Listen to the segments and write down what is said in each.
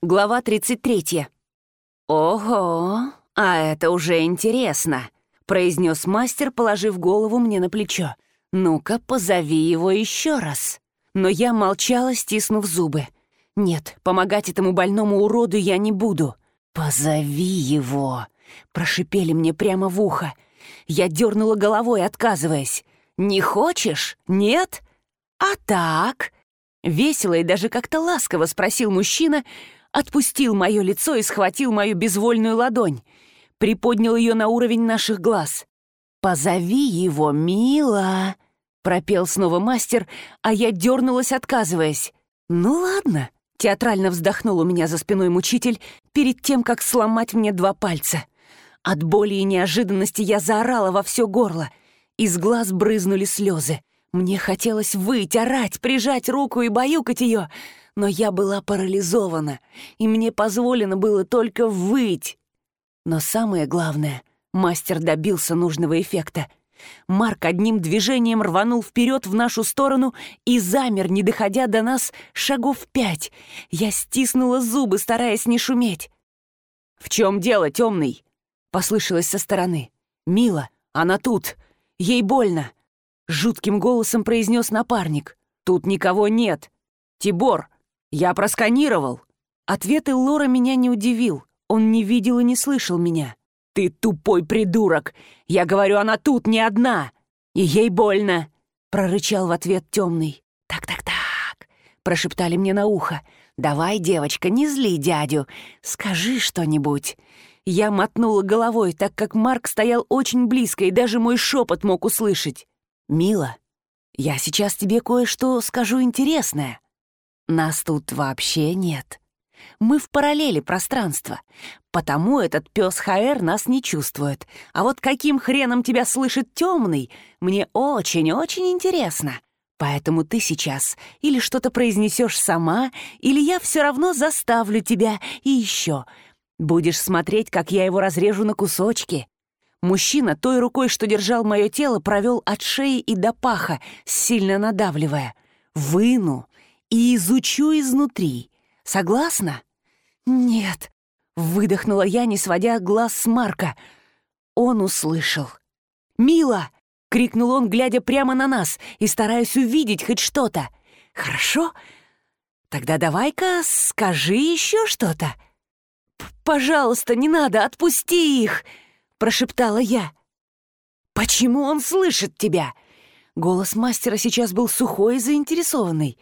Глава 33. «Ого, а это уже интересно», — произнес мастер, положив голову мне на плечо. «Ну-ка, позови его еще раз». Но я молчала, стиснув зубы. «Нет, помогать этому больному уроду я не буду». «Позови его», — прошипели мне прямо в ухо. Я дернула головой, отказываясь. «Не хочешь? Нет? А так?» Весело и даже как-то ласково спросил мужчина, отпустил мое лицо и схватил мою безвольную ладонь, приподнял ее на уровень наших глаз. «Позови его, мила!» — пропел снова мастер, а я дернулась, отказываясь. «Ну ладно», — театрально вздохнул у меня за спиной мучитель перед тем, как сломать мне два пальца. От боли и неожиданности я заорала во все горло. Из глаз брызнули слезы. Мне хотелось выть, орать, прижать руку и баюкать ее, но я была парализована, и мне позволено было только выть. Но самое главное, мастер добился нужного эффекта. Марк одним движением рванул вперед в нашу сторону и замер, не доходя до нас шагов пять. Я стиснула зубы, стараясь не шуметь. «В чем дело, темный?» — послышалось со стороны. «Мила, она тут. Ей больно!» — жутким голосом произнес напарник. «Тут никого нет. Тибор, «Я просканировал». Ответ Лора меня не удивил. Он не видел и не слышал меня. «Ты тупой придурок! Я говорю, она тут не одна! И ей больно!» Прорычал в ответ темный. «Так-так-так!» Прошептали мне на ухо. «Давай, девочка, не зли дядю. Скажи что-нибудь». Я мотнула головой, так как Марк стоял очень близко, и даже мой шепот мог услышать. «Мила, я сейчас тебе кое-что скажу интересное». Нас тут вообще нет. Мы в параллели пространства, потому этот пес Хаэр нас не чувствует. А вот каким хреном тебя слышит темный, мне очень-очень интересно. Поэтому ты сейчас или что-то произнесешь сама, или я все равно заставлю тебя. И еще будешь смотреть, как я его разрежу на кусочки. Мужчина той рукой, что держал мое тело, провел от шеи и до паха, сильно надавливая. Выну и изучу изнутри. Согласна?» «Нет», — выдохнула я, не сводя глаз с Марка. Он услышал. «Мила!» — крикнул он, глядя прямо на нас и стараясь увидеть хоть что-то. «Хорошо? Тогда давай-ка скажи еще что-то». «Пожалуйста, не надо, отпусти их!» — прошептала я. «Почему он слышит тебя?» Голос мастера сейчас был сухой и заинтересованный.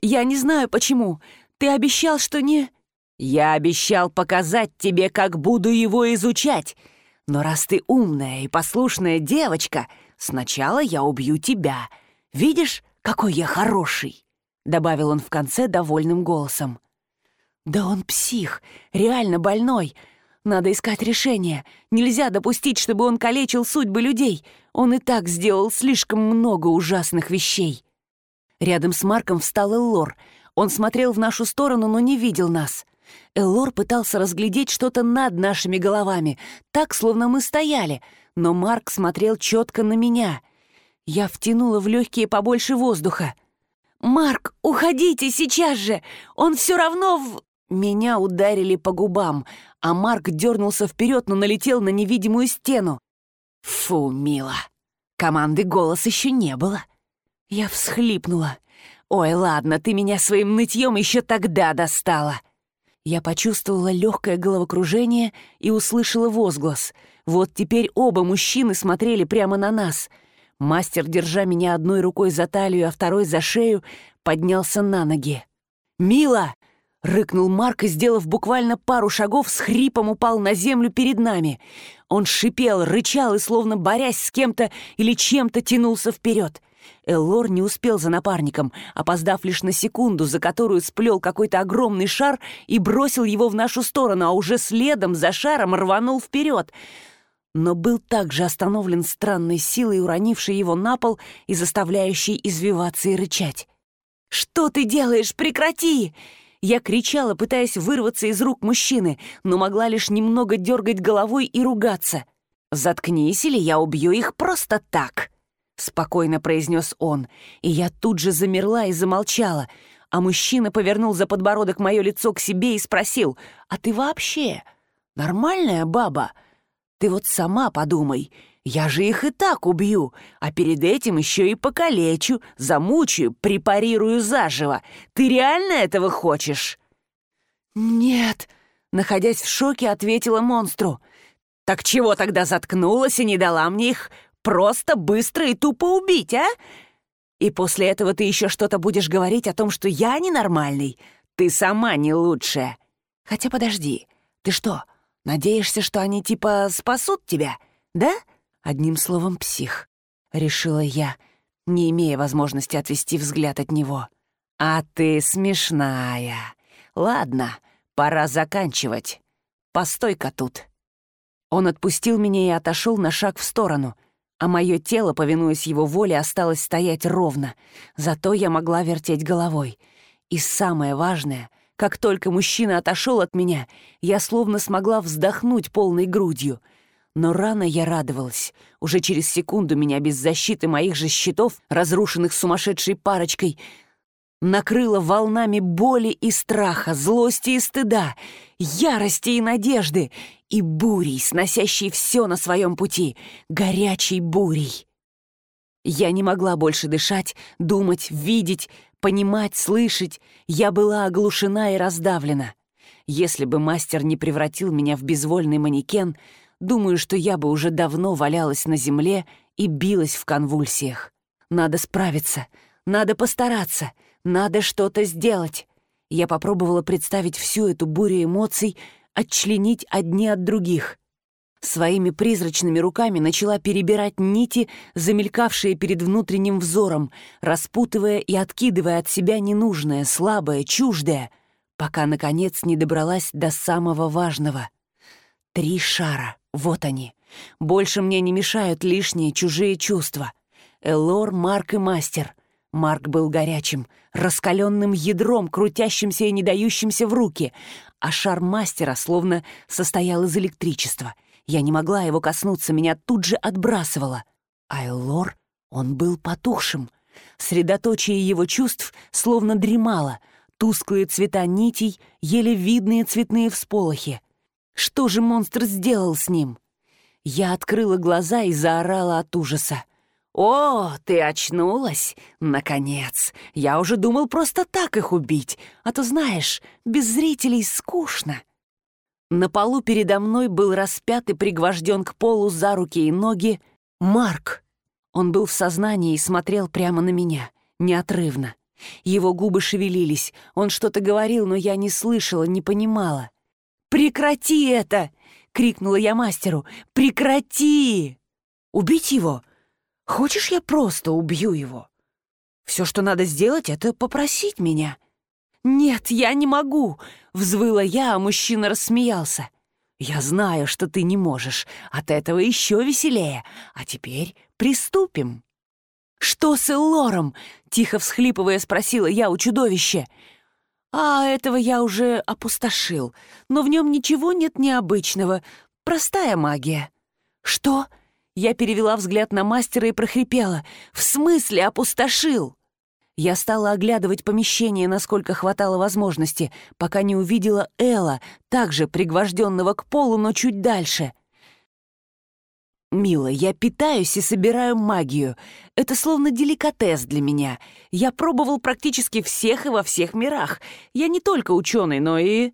Я не знаю, почему. Ты обещал, что не...» «Я обещал показать тебе, как буду его изучать. Но раз ты умная и послушная девочка, сначала я убью тебя. Видишь, какой я хороший?» Добавил он в конце довольным голосом. «Да он псих, реально больной. Надо искать решение. Нельзя допустить, чтобы он калечил судьбы людей. Он и так сделал слишком много ужасных вещей». Рядом с Марком встал Эллор. Он смотрел в нашу сторону, но не видел нас. Эллор пытался разглядеть что-то над нашими головами, так, словно мы стояли, но Марк смотрел четко на меня. Я втянула в легкие побольше воздуха. «Марк, уходите сейчас же! Он все равно в...» Меня ударили по губам, а Марк дернулся вперед, но налетел на невидимую стену. «Фу, мило! Команды голос еще не было!» Я всхлипнула. «Ой, ладно, ты меня своим нытьем еще тогда достала!» Я почувствовала легкое головокружение и услышала возглас. Вот теперь оба мужчины смотрели прямо на нас. Мастер, держа меня одной рукой за талию, а второй за шею, поднялся на ноги. «Мила!» — рыкнул Марк и, сделав буквально пару шагов, с хрипом упал на землю перед нами. Он шипел, рычал и, словно борясь с кем-то или чем-то, тянулся вперед. Эллор не успел за напарником, опоздав лишь на секунду, за которую сплел какой-то огромный шар и бросил его в нашу сторону, а уже следом за шаром рванул вперед. Но был также остановлен странной силой, уронившей его на пол и заставляющей извиваться и рычать. «Что ты делаешь? Прекрати!» Я кричала, пытаясь вырваться из рук мужчины, но могла лишь немного дергать головой и ругаться. «Заткнись, или я убью их просто так!» — спокойно произнес он, и я тут же замерла и замолчала, а мужчина повернул за подбородок мое лицо к себе и спросил, «А ты вообще нормальная баба? Ты вот сама подумай, я же их и так убью, а перед этим еще и покалечу, замучаю, препарирую заживо. Ты реально этого хочешь?» «Нет», — находясь в шоке, ответила монстру. «Так чего тогда заткнулась и не дала мне их просто быстро и тупо убить, а? И после этого ты еще что-то будешь говорить о том, что я ненормальный. Ты сама не лучшая. Хотя подожди, ты что, надеешься, что они типа спасут тебя, да? Одним словом, псих. Решила я, не имея возможности отвести взгляд от него. А ты смешная. Ладно, пора заканчивать. Постой-ка тут. Он отпустил меня и отошел на шаг в сторону, а мое тело, повинуясь его воле, осталось стоять ровно. Зато я могла вертеть головой. И самое важное, как только мужчина отошел от меня, я словно смогла вздохнуть полной грудью. Но рано я радовалась. Уже через секунду меня без защиты моих же щитов, разрушенных сумасшедшей парочкой, накрыло волнами боли и страха, злости и стыда, ярости и надежды, и бурей, сносящей все на своем пути, горячей бурей. Я не могла больше дышать, думать, видеть, понимать, слышать. Я была оглушена и раздавлена. Если бы мастер не превратил меня в безвольный манекен, думаю, что я бы уже давно валялась на земле и билась в конвульсиях. Надо справиться, надо постараться, надо что-то сделать. Я попробовала представить всю эту бурю эмоций, отчленить одни от других. Своими призрачными руками начала перебирать нити, замелькавшие перед внутренним взором, распутывая и откидывая от себя ненужное, слабое, чуждое, пока, наконец, не добралась до самого важного. Три шара, вот они. Больше мне не мешают лишние чужие чувства. Элор, Марк и Мастер — Марк был горячим, раскаленным ядром, крутящимся и не дающимся в руки, а шар мастера словно состоял из электричества. Я не могла его коснуться, меня тут же отбрасывало. А Эллор, он был потухшим. Средоточие его чувств словно дремало, тусклые цвета нитей, еле видные цветные всполохи. Что же монстр сделал с ним? Я открыла глаза и заорала от ужаса. «О, ты очнулась? Наконец! Я уже думал просто так их убить, а то, знаешь, без зрителей скучно». На полу передо мной был распят и пригвожден к полу за руки и ноги Марк. Он был в сознании и смотрел прямо на меня, неотрывно. Его губы шевелились, он что-то говорил, но я не слышала, не понимала. «Прекрати это!» — крикнула я мастеру. «Прекрати!» «Убить его?» Хочешь, я просто убью его? Все, что надо сделать, это попросить меня». «Нет, я не могу!» — взвыла я, а мужчина рассмеялся. «Я знаю, что ты не можешь. От этого еще веселее. А теперь приступим». «Что с Эллором?» — тихо всхлипывая спросила я у чудовища. «А этого я уже опустошил, но в нем ничего нет необычного. Простая магия». «Что?» Я перевела взгляд на мастера и прохрипела. «В смысле опустошил?» Я стала оглядывать помещение, насколько хватало возможности, пока не увидела Элла, также пригвожденного к полу, но чуть дальше. «Мила, я питаюсь и собираю магию. Это словно деликатес для меня. Я пробовал практически всех и во всех мирах. Я не только ученый, но и...»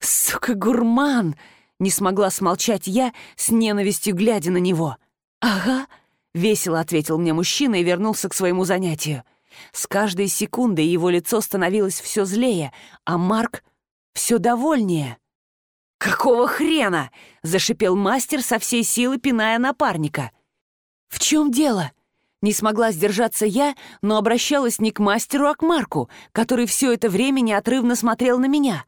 «Сука, гурман!» — не смогла смолчать я, с ненавистью глядя на него. «Ага», — весело ответил мне мужчина и вернулся к своему занятию. С каждой секундой его лицо становилось все злее, а Марк все довольнее. «Какого хрена?» — зашипел мастер со всей силы, пиная напарника. «В чем дело?» Не смогла сдержаться я, но обращалась не к мастеру, а к Марку, который все это время неотрывно смотрел на меня.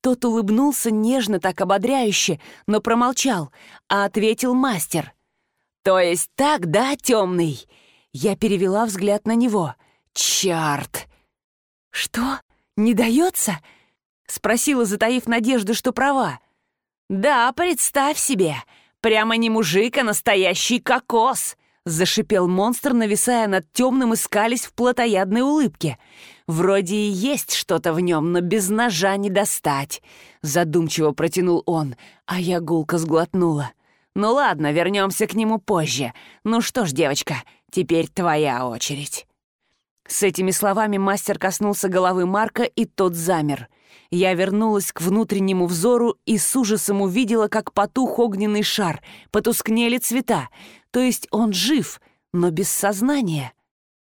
Тот улыбнулся нежно, так ободряюще, но промолчал, а ответил мастер. «То есть так, да, темный?» Я перевела взгляд на него. «Чарт!» «Что? Не дается?» Спросила, затаив надежду, что права. «Да, представь себе! Прямо не мужик, а настоящий кокос!» Зашипел монстр, нависая над темным и скались в плотоядной улыбке. Вроде и есть что-то в нем, но без ножа не достать. Задумчиво протянул он, а я гулко сглотнула. Ну ладно, вернемся к нему позже. Ну что ж, девочка, теперь твоя очередь. С этими словами мастер коснулся головы Марка, и тот замер. Я вернулась к внутреннему взору и с ужасом увидела, как потух огненный шар, потускнели цвета. То есть он жив, но без сознания.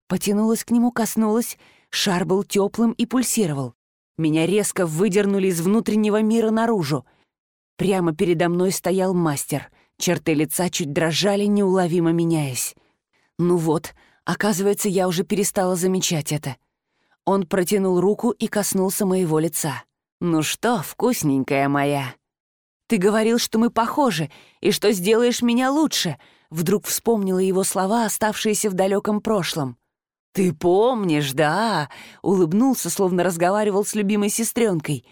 Потянулась к нему, коснулась. Шар был теплым и пульсировал. Меня резко выдернули из внутреннего мира наружу. Прямо передо мной стоял мастер. Черты лица чуть дрожали, неуловимо меняясь. Ну вот, оказывается, я уже перестала замечать это. Он протянул руку и коснулся моего лица. «Ну что, вкусненькая моя?» «Ты говорил, что мы похожи, и что сделаешь меня лучше», Вдруг вспомнила его слова, оставшиеся в далеком прошлом. «Ты помнишь, да?» — улыбнулся, словно разговаривал с любимой сестренкой.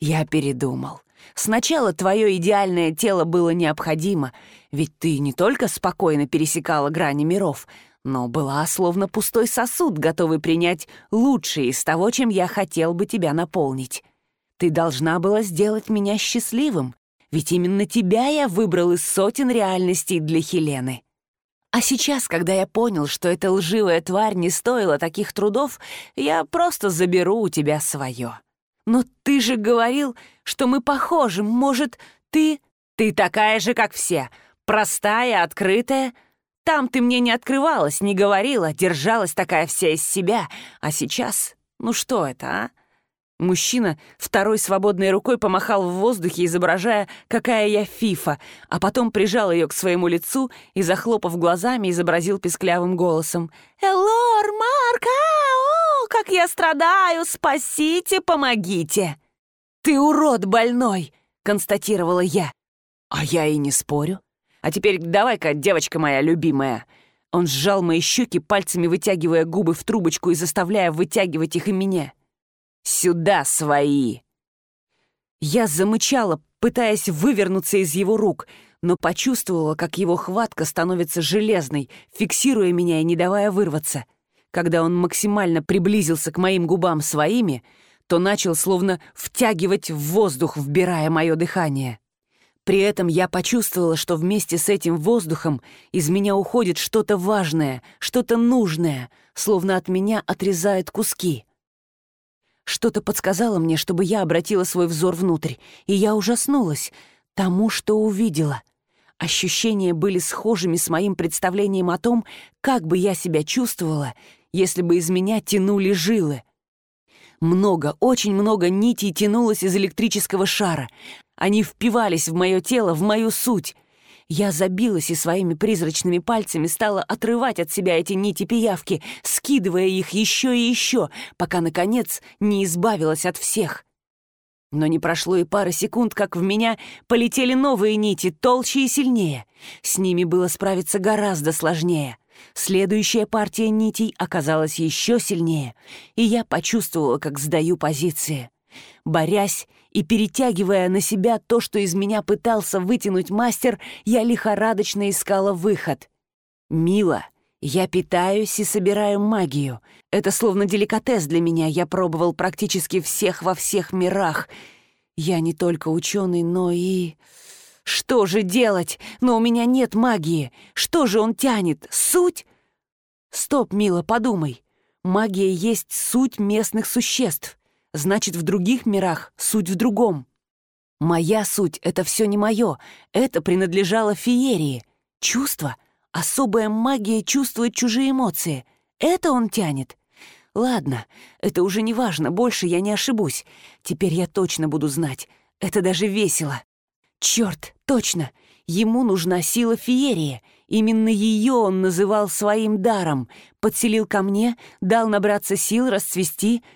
«Я передумал. Сначала твое идеальное тело было необходимо, ведь ты не только спокойно пересекала грани миров, но была словно пустой сосуд, готовый принять лучшее из того, чем я хотел бы тебя наполнить. Ты должна была сделать меня счастливым, ведь именно тебя я выбрал из сотен реальностей для Хелены. А сейчас, когда я понял, что эта лживая тварь не стоила таких трудов, я просто заберу у тебя свое. Но ты же говорил, что мы похожи. Может, ты... Ты такая же, как все. Простая, открытая. Там ты мне не открывалась, не говорила, держалась такая вся из себя. А сейчас... Ну что это, а? Мужчина второй свободной рукой помахал в воздухе, изображая, какая я фифа, а потом прижал ее к своему лицу и, захлопав глазами, изобразил песклявым голосом. «Элор, Марк, а, о, как я страдаю! Спасите, помогите!» «Ты урод больной!» — констатировала я. «А я и не спорю. А теперь давай-ка, девочка моя любимая!» Он сжал мои щеки, пальцами вытягивая губы в трубочку и заставляя вытягивать их и меня. Сюда свои!» Я замычала, пытаясь вывернуться из его рук, но почувствовала, как его хватка становится железной, фиксируя меня и не давая вырваться. Когда он максимально приблизился к моим губам своими, то начал словно втягивать в воздух, вбирая мое дыхание. При этом я почувствовала, что вместе с этим воздухом из меня уходит что-то важное, что-то нужное, словно от меня отрезают куски. Что-то подсказало мне, чтобы я обратила свой взор внутрь, и я ужаснулась тому, что увидела. Ощущения были схожими с моим представлением о том, как бы я себя чувствовала, если бы из меня тянули жилы. Много, очень много нитей тянулось из электрического шара. Они впивались в мое тело, в мою суть. Я забилась и своими призрачными пальцами стала отрывать от себя эти нити пиявки, скидывая их еще и еще, пока, наконец, не избавилась от всех. Но не прошло и пары секунд, как в меня полетели новые нити, толще и сильнее. С ними было справиться гораздо сложнее. Следующая партия нитей оказалась еще сильнее, и я почувствовала, как сдаю позиции. Борясь и перетягивая на себя то, что из меня пытался вытянуть мастер, я лихорадочно искала выход. «Мила, я питаюсь и собираю магию. Это словно деликатес для меня, я пробовал практически всех во всех мирах. Я не только ученый, но и... Что же делать? Но у меня нет магии. Что же он тянет? Суть? Стоп, Мила, подумай. Магия есть суть местных существ значит, в других мирах суть в другом. Моя суть — это все не мое, это принадлежало феерии. Чувство, особая магия чувствует чужие эмоции. Это он тянет. Ладно, это уже не важно, больше я не ошибусь. Теперь я точно буду знать. Это даже весело. Черт, точно, ему нужна сила феерии. Именно ее он называл своим даром. Подселил ко мне, дал набраться сил, расцвести —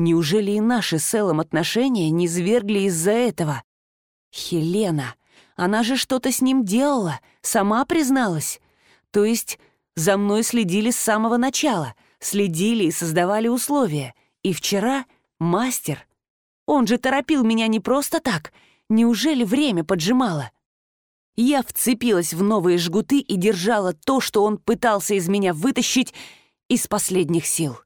Неужели и наши с Эллом отношения не звергли из-за этого? Хелена, она же что-то с ним делала, сама призналась. То есть за мной следили с самого начала, следили и создавали условия. И вчера мастер. Он же торопил меня не просто так. Неужели время поджимало? Я вцепилась в новые жгуты и держала то, что он пытался из меня вытащить из последних сил.